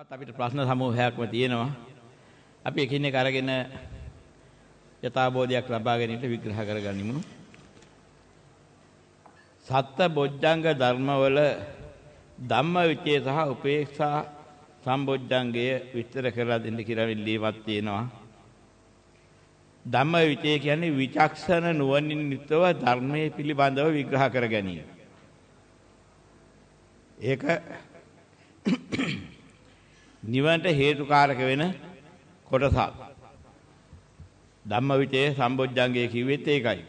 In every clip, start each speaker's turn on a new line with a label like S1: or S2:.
S1: තවත් අපිට ප්‍රශ්න සමූහයක්ම තියෙනවා. අපි එකිනෙක අරගෙන යථාබෝධයක් ලබා ගැනීමට විග්‍රහ කරගනිමු. සත්ත බොජ්ජංග ධර්මවල ධම්ම විචේ සහ උපේක්ෂා සම්බොජ්ජංගය විස්තර කරලා දෙන්න කියලා ඉල්ලීමක් තියෙනවා. ධම්ම විචේ කියන්නේ විචක්ෂණ නුවණින් යුක්තව ධර්මයේ පිළිබඳව විග්‍රහ කර ගැනීම. ඒක නිවනට හේතුකාරක වෙන කොටසක්. ධම්මවිචේ සම්බොජ්ජංගය කිව්වෙත් ඒකයි.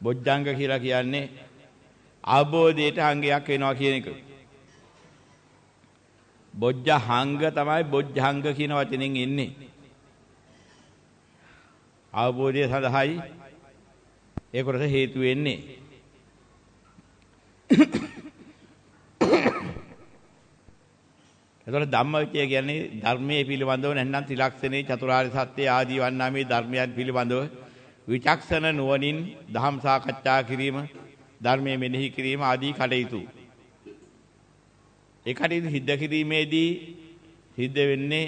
S1: බොජ්ජංග කියලා කියන්නේ අවබෝධයට අංගයක් වෙනවා කියන එක. බොජ්ජහංග තමයි බොජ්ජංග කියන වචනෙන් එන්නේ. අවබෝධය සඳහායි ඒ කොටස හේතු වෙන්නේ. එතකොට ධම්මවිචය කියන්නේ ධර්මයේ පිළිබඳව නැත්නම් ත්‍රිලක්ෂණේ චතුරාර්ය සත්‍ය ආදී වන්නා මේ ධර්මයන් පිළිබඳව විචක්ෂණ නුවණින් ධම් සාකච්ඡා කිරීම ධර්මයේ මෙනෙහි කිරීම ආදී කටයුතු. ඒ කටයුතු සිද්ධ කිරීමේදී සිද්ධ වෙන්නේ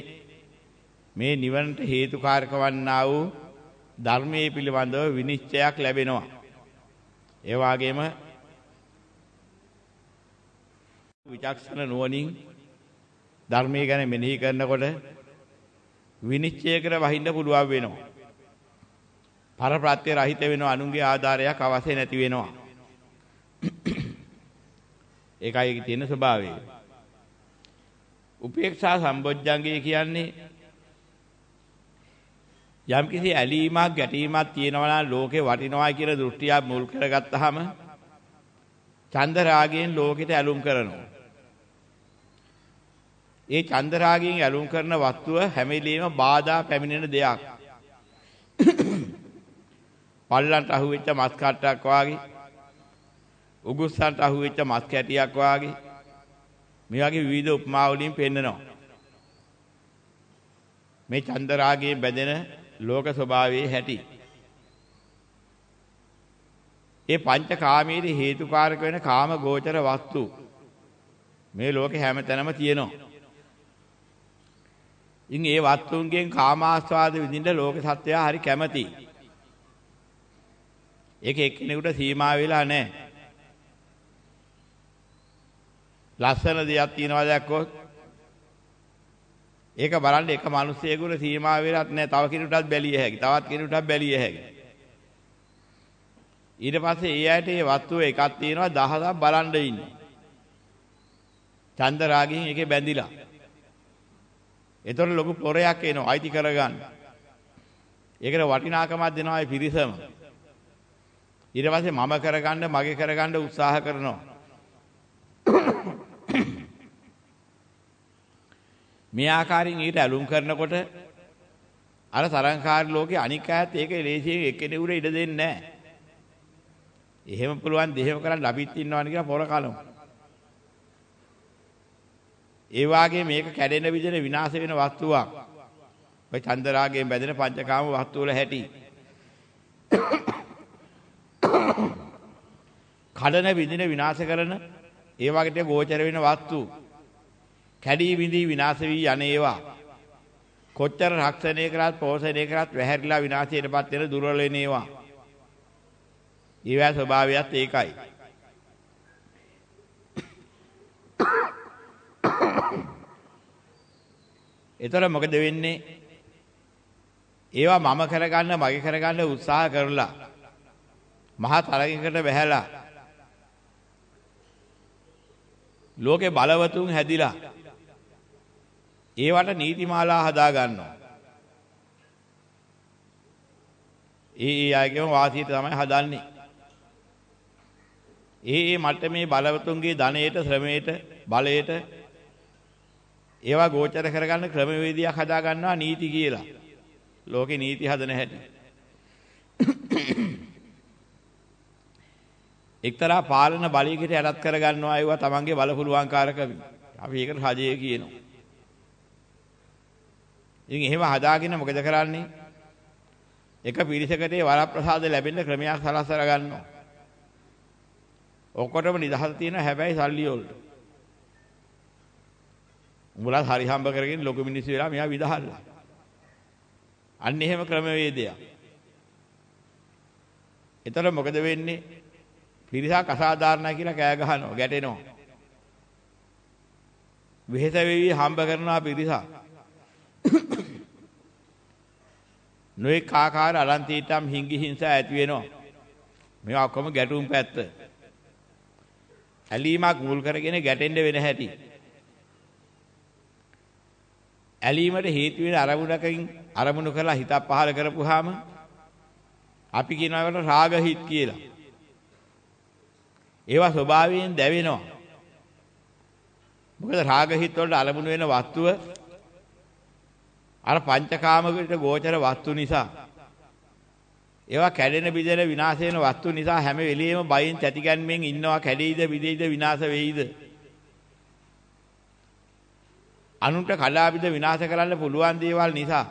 S1: මේ නිවනට හේතුකාරක වන්නා වූ ධර්මයේ පිළිබඳව විනිශ්චයක් ලැබෙනවා. ඒ වගේම විචක්ෂණ නුවණින් ධර්මයේ ගැන මෙනෙහි කරනකොට විනිශ්චය කර වහින්න පුළුවන් වෙනවා. පරප්‍රත්‍ය රහිත වෙනවා අනුන්ගේ ආධාරයක් අවශ්‍ය නැති වෙනවා. ඒකයි තියෙන ස්වභාවය. උපේක්ෂා සම්බොජ්ජංගය කියන්නේ යම්කිසි ඇලීමක් ගැටීමක් තියෙනවා නම් ලෝකේ වටිනවා කියන දෘෂ්ටිය මුල් කරගත්තාම චන්ද රාගයෙන් ලෝකෙට ඇලුම් කරනවා. ඒ චන්දරාගයෙන් ඇලුම් කරන වස්තුව හැම වෙලෙම බාධා පැමිණෙන දෙයක්. පල්ලන්ට අහුවෙච්ච මස් කට්ටක් වාගේ උගුස්සන්ට අහුවෙච්ච මස් කැටියක් වාගේ මේ වගේ විවිධ උපමා වලින් පෙන්නනවා. මේ චන්දරාගයෙන් බැඳෙන ලෝක ස්වභාවයේ හැටි. ඒ පංචකාමයේ හේතුකාරක වෙන කාම ගෝචර වස්තු මේ ලෝකේ හැමතැනම තියෙනවා. ඉන් ඒ වස්තුන්ගෙන් කාමාස්වාද විඳින්න ලෝක සත්‍යය හරි කැමති. ඒක එක්කෙනෙකුට සීමා වෙලා නැහැ. ලස්සන දෙයක් තියනවා දැක්කොත් ඒක බලන්න එක මිනිස්සෙකුට සීමා වෙලත් නැහැ. තව කෙනෙකුටත් බැලිය හැකි. තවත් කෙනෙකුටත් බැලිය හැකි. ඊට පස්සේ ඒ ඇයට මේ වස්තුව එකක් තියෙනවා දහසක් බලන් ඉන්නේ. චන්ද රාගයෙන් ඒකේ බැඳිලා. ඒතර ලොකු පොරයක් එනවා අයිති කරගන්න. ඒකට වටිනාකමක් දෙනවා ඒ පිරිසම. ඊට පස්සේ මම කරගන්න මගේ කරගන්න උත්සාහ කරනවා. මේ ආකාරයෙන් ඊට ඇලුම් කරනකොට අර තරංකාර ලෝකේ අනික් අයත් ඒක ලේසියෙන් එක්කෙනෙකුට ඉඩ දෙන්නේ නැහැ. එහෙම පුළුවන් දෙහෙම කරන් අපිත් ඉන්නවනේ කියලා පොර කලමු. ඒ වාගේ මේක කැඩෙන විදිහට විනාශ වෙන වස්තුවක්. ඔය චන්දරාගයෙන් බැඳෙන පංචකාම වස්තු වල හැටි. කඩන විදින විනාශ කරන ඒ වගේට ගෝචර වෙන වස්තු. කැඩී විඳී විනාශ වී යන ඒවා. කොච්චර රක්ෂණය කරත් පෝෂණය කරත් වැහැරිලා විනාශයටපත් වෙන දුර්වල වෙන ඒවා. ඊවැ ස්වභාවයත් ඒකයි. එතකොට මොකද වෙන්නේ? ඒවා මම කරගන්න මගේ කරගන්න උත්සාහ කරලා මහා තරගයකට බැහැලා ලෝකේ බලවතුන් හැදිලා ඒවට නීතිමාලා හදා ගන්නවා. ඒ ඒ අයගේම වාසියට තමයි හදන්නේ. ඒ ඒ මට්ටමේ බලවතුන්ගේ ධනයට, ශ්‍රමයට, බලයට ඒවා ගෝචර කරගන්න ක්‍රමවේදයක් හදා ගන්නවා නීති කියලා. ලෝකේ නීති හදන හැටි. එක්තරා පාලන බලයකට යටත් කරගන්නවා ඒවා තමන්ගේ බලපුලුවන්කාරකම. අපි ඒකට රජය කියනවා. ඉතින් එහෙම හදාගෙන මොකද කරන්නේ? එක පිරිසකට වරප්‍රසාද ලැබෙන්න ක්‍රමයක් සලස්සලා ගන්නවා. ඔක්කොටම නිදහස තියෙන හැබැයි සල්ලි වලට. උඹලා හරි හම්බ කරගෙන ලොකු මිනිස්සු වෙලා මෙයා විදහල්ලා. අන්න එහෙම ක්‍රමවේදයක්. එතකොට මොකද වෙන්නේ? පිරිසක් අසාධාරණයි කියලා කෑ ගහනවා, ගැටෙනවා. වෙහෙස වෙවි හම්බ කරනවා පිරිසක්. නොඑක ආකාර අලන්තීටම් හිඟි හිංසා ඇති වෙනවා. මේවා ඔක්කොම ගැටුම් පැත්ත. ඇලීමක් මුල් කරගෙන ගැටෙන්න වෙන හැටි. ඇලීමට හේතු වෙන අරමුණකින් අරමුණු කරලා හිතක් පහල කරපුවාම අපි කියනවාකට රාග හිත් කියලා. ඒවා ස්වභාවයෙන් දැවෙනවා. මොකද රාග හිත් වලට අරමුණු වෙන වස්තුව අර පංචකාමකට ගෝචර වස්තු නිසා ඒවා කැඩෙන බිඳෙන විනාශ වෙන වස්තු නිසා හැම වෙලෙම බයින් තැතිගැන්මෙන් ඉන්නවා කැඩෙයිද බිඳෙයිද විනාශ වෙයිද අනුන්ට කලාපිට විනාශ කරන්න පුළුවන් දේවල් නිසා.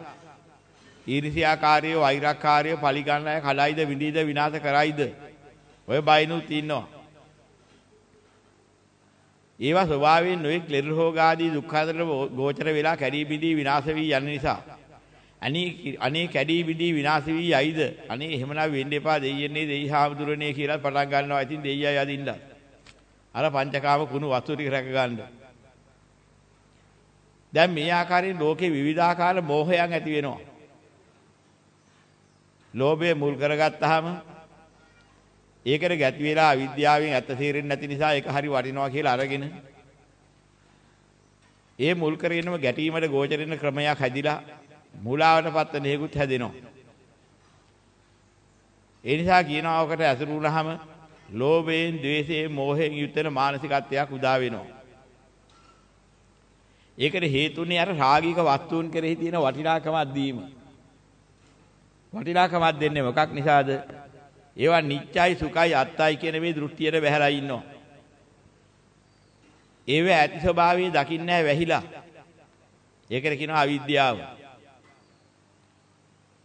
S1: ඊර්ෂ්‍යාකාරයෝ වෛරක්කාරයෝ පලිගන්න අය කලයිද විඳීද විනාශ කරයිද? ඔය බයිනුත් ඉන්නවා. ඒවා ස්වභාවයෙන් නොයෙක් ලෙඩ රෝග ආදී දුක්ඛතර ගෝචර වෙලා කැඩී බිඳී විනාශ වී යන නිසා. අනේ අනේ කැඩී බිඳී විනාශ වී යයිද? අනේ එහෙමනම් වෙන්න එපා දෙයියන්නේ දෙයි හාමුදුරනේ කියලා පටන් ගන්නවා. ඉතින් දෙයියයි යදින්න අර පංචකාම කුණු වස්තු ටික රැක ගන්න දැන් මේ ආකාරයෙන් ලෝකේ විවිධාකාර මෝහයන් ඇති වෙනවා ලෝභය මුල් කරගත්තාම ඒකට ගැති වෙලා අවිද්‍යාවෙන් ඇත්ත තේරෙන්නේ නැති නිසා ඒක හරි වටිනවා කියලා අරගෙන ඒ මුල් කරගෙනම ගැටීමට ගෝචරින ක්‍රමයක් හැදිලා මූලාවටපත් වෙන හේකුත් හැදෙනවා. ඒ නිසා කියනවා ඔකට ඇසුරු වුණාම ලෝභයෙන්, ద్వේෂයෙන්, මෝහයෙන් යුත් වෙන මානසිකත්වයක් උදා වෙනවා. ඒකට හේතුනේ අර රාගික වස්තුන් කෙරෙහි තියෙන වටිනාකමක් දීම. වටිනාකමක් දෙන්නේ මොකක් නිසාද? ඒවා නිච්චයි සුඛයි අත්තයි කියන මේ දෘෂ්ටියට බැහැලා ඉන්නවා. ඒව ඇති ස්වභාවය දකින්නේ නැහැ වැහිලා. ඒකට කියනවා අවිද්‍යාව.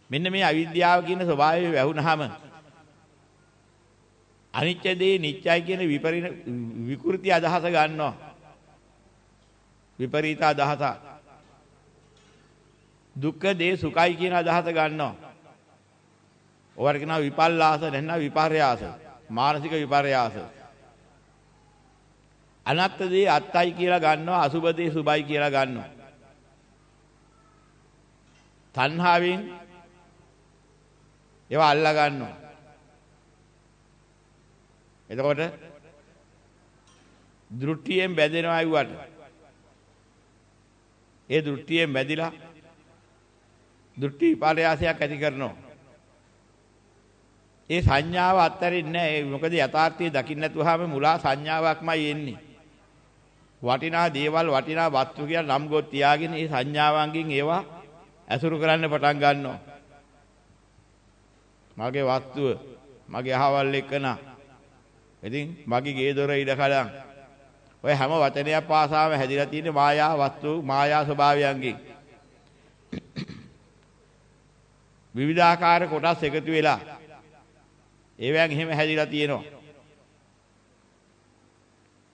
S1: මෙන්න මේ අවිද්‍යාව කියන ස්වභාවය වැහුනහම අනිත්‍ය දේ නිත්‍යයි කියන විපරිණ විකෘති අදහස ගන්නවා. විපරීත අදහස. දුක්ඛ දේ සුඛයි කියන අදහස ගන්නවා. ඔවට කියනවා විපල්ලාස නැත්නම් විපර්යාස. මානසික විපර්යාස. අනත්ත දේ අත්තයි කියලා ගන්නවා අසුබ දේ සුබයි කියලා ගන්නවා. තණ්හාවෙන් ඒවා අල්ලා ගන්නවා. එතකොට දෘෂ්ටියෙන් බැඳෙනවා අයුවට. ඒ දෘෂ්ටියෙන් බැඳිලා දෘෂ්ටි විපර්යාසයක් ඇති කරනවා. ඒ සංඥාව අත්තරින්නේ නැහැ. මොකද යථාර්ථය දකින්න නැතුවම මුලා සංඥාවක්මයි එන්නේ. වටිනා දේවල් වටිනා වස්තු කියලා නම් ගොත් තියාගෙන ඒ සංඥාවන්ගෙන් ඒවා ඇසුරු කරන්න පටන් ගන්නවා. මගේ වස්තුව මගේ අහවල් එක්කන. ඉතින් මගේ ගේ දොර ඉඩ කඩන්. ඔය හැම වචනයක් පාසාම හැදිලා තියෙන මායා වස්තු මායා ස්වභාවයන්ගෙන්. විවිධාකාර කොටස් එකතු වෙලා ඒවැන් එහෙම හැදිලා තියෙනවා.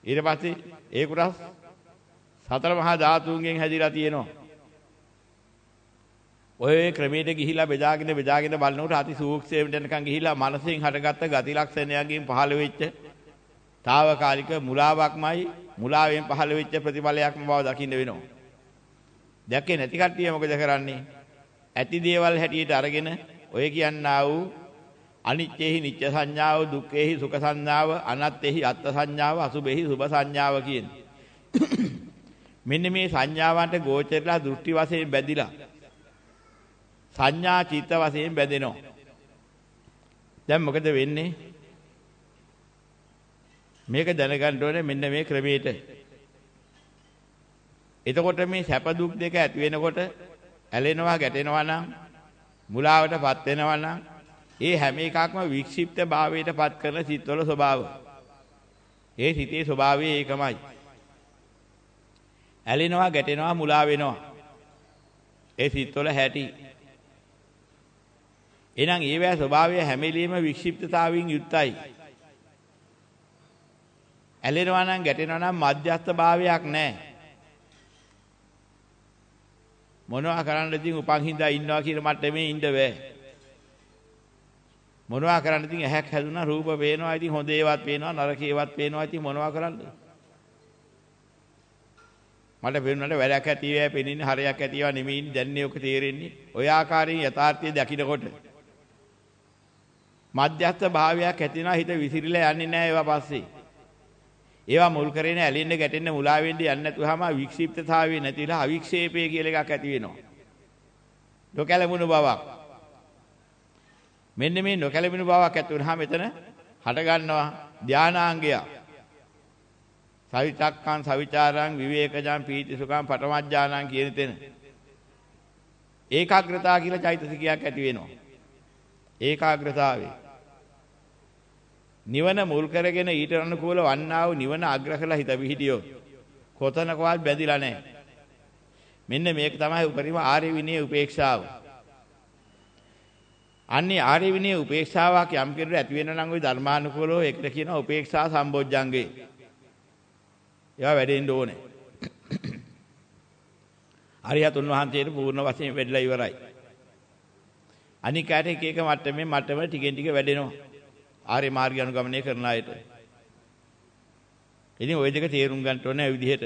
S1: ඊට පස්සේ ඒ කොටස් සතර මහා ධාතුන්ගෙන් හැදිලා තියෙනවා. ඔය ක්‍රමයට ගිහිලා බෙදාගෙන බෙදාගෙන බලනකොට අති සූක්ෂමයට යනකම් ගිහිලා මනසෙන් හටගත්ත ගති ලක්ෂණයන්ගෙන් පහළ වෙච්ච తాවකාලික මුලාවක්මයි මුලාවෙන් පහළ වෙච්ච ප්‍රතිඵලයක්ම බව දකින්න වෙනවා. දැක්කේ නැති කට්ටිය මොකද කරන්නේ? ඇති දේවල් හැටියට අරගෙන ඔය කියන්නා වූ අනිච්චේහි නිච්ච සංඥාව දුක්ඛේහි සුඛ සංඥාව අනත්තේහි අත්ත් සංඥාව අසුභේහි සුභ සංඥාව කියන මෙන්න මේ සංඥාවන්ට ගෝචරලා දෘෂ්ටි වශයෙන් බැඳිලා සංඥා චිත්ත වශයෙන් බැඳෙනවා දැන් මොකද වෙන්නේ මේක දැනගන්න ඕනේ මෙන්න මේ ක්‍රමයට එතකොට මේ සැප දුක් දෙක ඇති වෙනකොට ඇලෙනවා ගැටෙනවා නම් මුලාවටපත් වෙනවා නම් ඒ හැම එකක්ම වික්ෂිප්ත භාවයට පත් කරන සිත්වල ස්වභාව. ඒ සිතේ ස්වභාවය ඒකමයි. ඇලෙනවා ගැටෙනවා මුලා වෙනවා. ඒ සිත්වල හැටි. එහෙනම් ඒවැ ස්වභාවය හැමෙලියෙම වික්ෂිප්තතාවයෙන් යුක්තයි. ඇලෙනවා නම් ගැටෙනවා නම් මධ්‍යස්ථ භාවයක් නැහැ. මොනවා කරන්නද ඉතින් උපන් හින්දා ඉන්නවා කියන මට්ටමේ ඉන්න බෑ. මොනවා කරන්නද ඉතින් ඇහැක් හැදුනා රූප පේනවා ඉතින් හොඳ ඒවත් පේනවා නරක ඒවත් පේනවා ඉතින් මොනවා කරන්නද? මට පේනුනට වැඩක් ඇති ඒවා පෙනින්නේ හරයක් ඇති ඒවා නෙමෙයි දැන්නේ ඔක තේරෙන්නේ. ඔය ආකාරයෙන් යථාර්ථය දකිනකොට මධ්‍යස්ථ භාවයක් ඇතිවෙනා හිත විසිරිලා යන්නේ නැහැ ඒවා පස්සේ. ඒවා මුල් කරගෙන ඇලෙන්න ගැටෙන්න මුලා වෙන්න යන්නේ නැතුවම වික්ෂිප්තතාවය නැතිලා අවික්ෂේපය කියලා එකක් ඇති වෙනවා. නොකැලමුණු බවක්. මෙන්න මේ නොකැලමුණු බවක් ඇති වුනහම මෙතන හට ගන්නවා ධානාංගය. සවිචක්කං සවිචාරං විවේකජං පීතිසුඛං පටමඥානං කියන තැන. ඒකාග්‍රතාව කියලා චෛතසිකයක් ඇති වෙනවා. ඒකාග්‍රතාවේ නිවන මුල් කරගෙන ඊට අනුකූල වන්නා වූ නිවන අග්‍ර කළ හිත පිහිටියෝ කොතනකවත් බැඳිලා නැහැ. මෙන්න මේක තමයි උපරිම ආර්ය විනය උපේක්ෂාව. අන්නේ ආර්ය විනය උපේක්ෂාවක් යම් කෙනෙකුට ඇති වෙන නම් ওই ධර්මානුකූලව ඒකට කියනවා උපේක්ෂා සම්බොජ්ජංගේ. ඒවා වැඩෙන්න ඕනේ. අරියතුන් වහන්සේට පූර්ණ වශයෙන් වැඩිලා ඉවරයි. අනිකාට එක එක මට්ටමේ මට්ටම ටිකෙන් ටික වැඩෙනවා. ආර්ය මාර්ගය අනුගමනය කරන අයට. ඉතින් ওই දෙක තේරුම් ගන්න ඕනේ විදිහට.